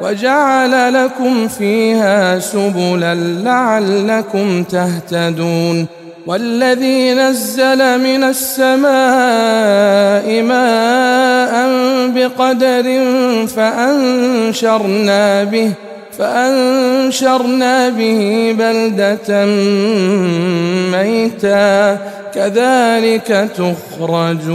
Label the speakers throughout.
Speaker 1: وجعل لكم فيها سبلا لعلكم تهتدون والذي نزل من السماء ماء بقدر فأنشرنا به فأنشرنا به بلدة ميتا كذلك تخرجون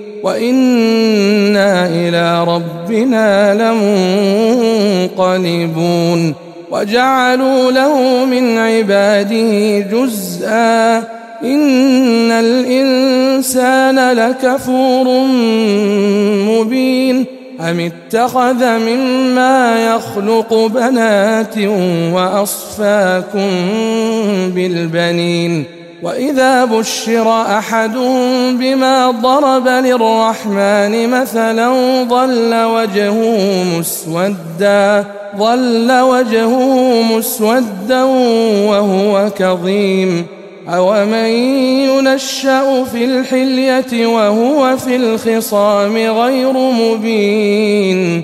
Speaker 1: وأنا إلى ربنا لمنقلبون وجعلوا له من عباده جزءا ان الانسان لكفور مبين ام اتخذ مما يخلق بنات واصفاكم بالبنين وإذا بشر احدهم بما ضرب للرحمن مثلا ظل وجهه مسودا ظل وجهه مسودا وهو كظيم. أومن ينشأ في الحلية وهو في الخصام غير مبين.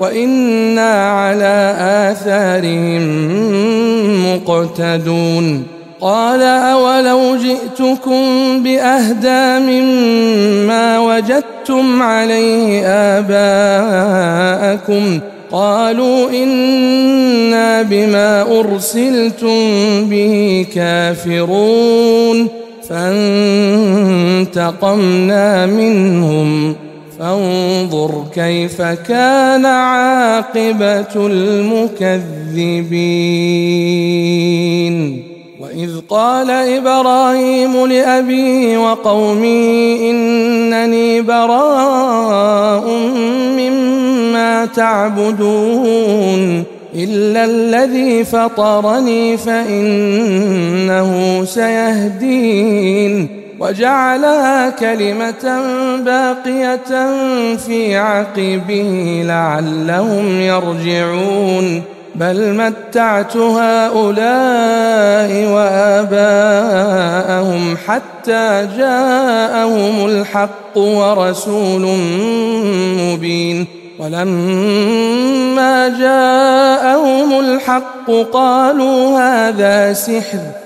Speaker 1: وإنا على آثارهم مقتدون. قال أولو جئتكم بأهدى مما وجدتم عليه آباءكم. قالوا إنا بما أرسلتم به كافرون. فانتقمنا منهم. فانظر كيف كان عاقبة المكذبين. وإذ قال إبراهيم لأبيه وقومه إنني براء مما تعبدون. إلا الذي فطرني فإنه سيهدين. وجعلها كلمة باقية في عقبه لعلهم يرجعون. بل متعت هؤلاء وآباءهم حتى جاءهم الحق ورسول مبين. ولما جاءهم الحق قالوا هذا سحر.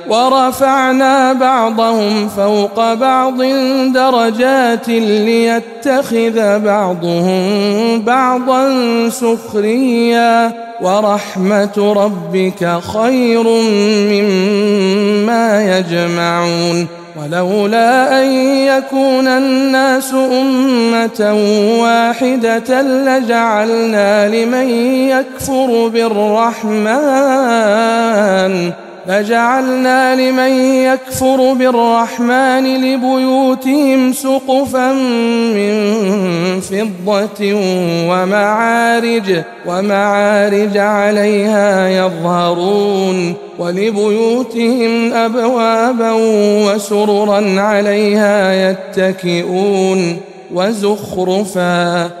Speaker 1: ورفعنا بعضهم فوق بعض درجات ليتخذ بعضهم بعضا سخريا. ورحمة ربك خير مما يجمعون. ولولا أن يكون الناس أمة واحدة لجعلنا لمن يكفر بالرحمن. لجعلنا لمن يكفر بالرحمن لبيوتهم سقفا من فضة ومعارج ومعارج عليها يظهرون ولبيوتهم أبوابا وسررا عليها يتكئون وزخرفا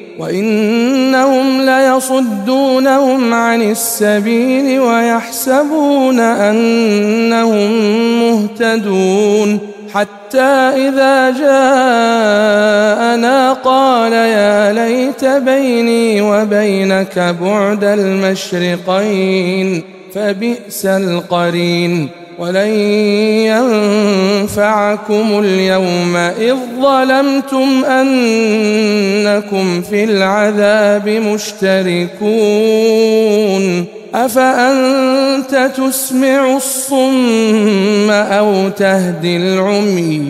Speaker 1: وإنهم ليصدونهم عن السبيل ويحسبون أنهم مهتدون حتى إذا جاءنا وبينك بعد المشرقين فبئس القرين. ولن ينفعكم اليوم إذ ظلمتم أنكم في العذاب مشتركون. أفأنت تسمع الصم أو تهدي العمي؟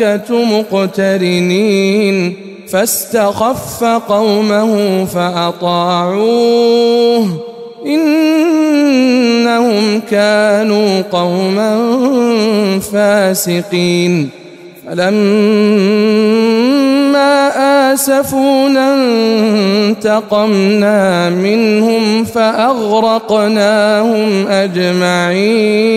Speaker 1: الملائكه مقترنين فاستخف قومه فأطاعوه إنهم كانوا قوما فاسقين فلما آسفونا انتقمنا منهم فأغرقناهم أجمعين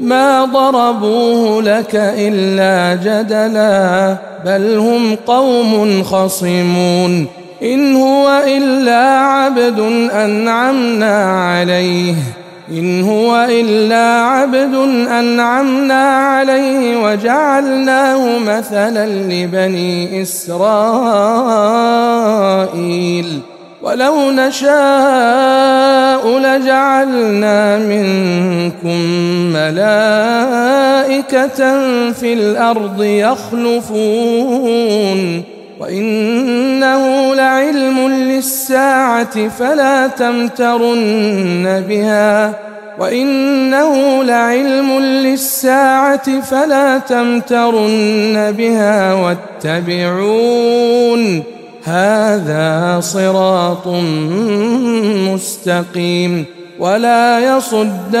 Speaker 1: ما ضربوه لك إلا جدلا بل هم قوم خصمون. إن هو إلا عبد أنعمنا عليه إن هو إلا عبد أنعمنا عليه وجعلناه مثلا لبني إسرائيل. ولو نشاء لجعلنا منكم ملائكة في الأرض يخلفون. وإنه لعلم للساعة فلا تمترن بها. وإنه لعلم للساعة فلا تمترن بها. واتبعون هذا صراط مستقيم ولا يصدنكم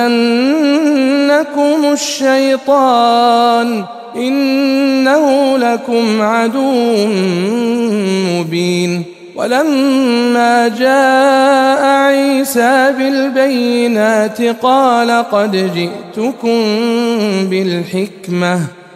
Speaker 1: الشيطان إنه لكم عدو مبين ولما جاء عيسى بالبينات قال قد جئتكم بالحكمة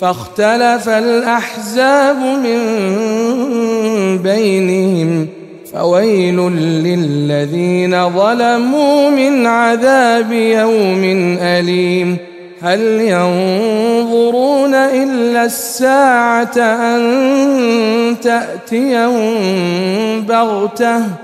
Speaker 1: فاختلف الأحزاب من بينهم فويل للذين ظلموا من عذاب يوم أليم هل ينظرون إلا الساعة أن تأتيهم بغتة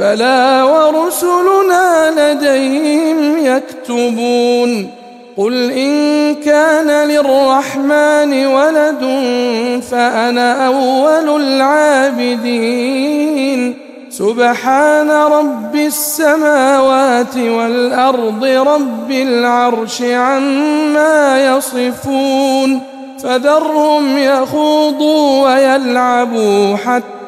Speaker 1: بلى ورسلنا لديهم يكتبون قل إن كان للرحمن ولد فأنا أول العابدين. سبحان رب السماوات والأرض رب العرش عما يصفون. فذرهم يخوضوا ويلعبوا حتى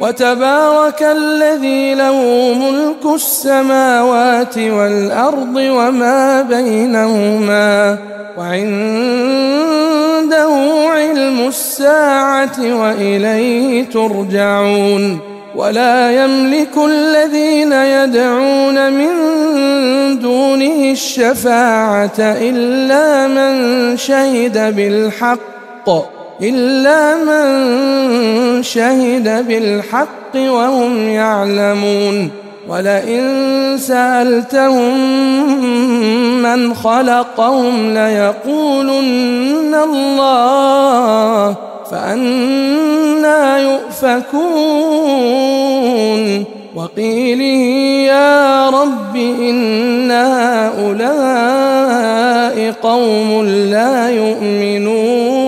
Speaker 1: وتبارك الذي له ملك السماوات والأرض وما بينهما وعنده علم الساعة وإليه ترجعون ولا يملك الذين يدعون من دونه الشفاعة إلا من شهد بالحق إلا من شهد بالحق وهم يعلمون. ولئن سألتهم من خلقهم ليقولن الله فأنا يؤفكون. وقيله يا رب إن هؤلاء قوم لا يؤمنون.